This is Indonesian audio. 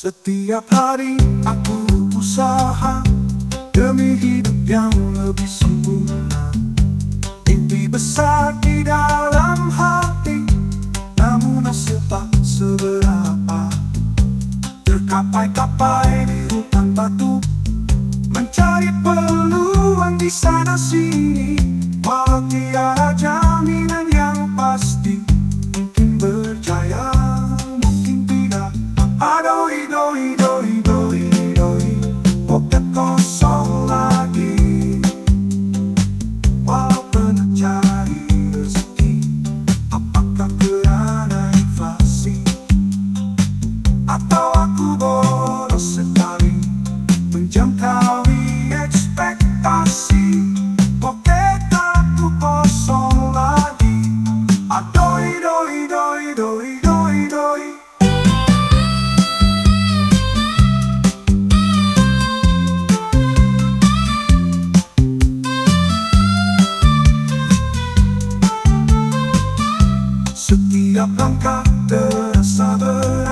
Setiap hari aku usaha Demi hidup yang lebih sempurna. Mimpi besar di dalam hati Namun hasil tak seberapa. Terkapai-kapai di hutan batu Mencari peluang di sana sini doi, doi, doi, doi Poket kosong lagi Walau cari rezeki Apakah kerana inflasi Atau aku boros sekali Menjangkaui Setiap langkah terasa berat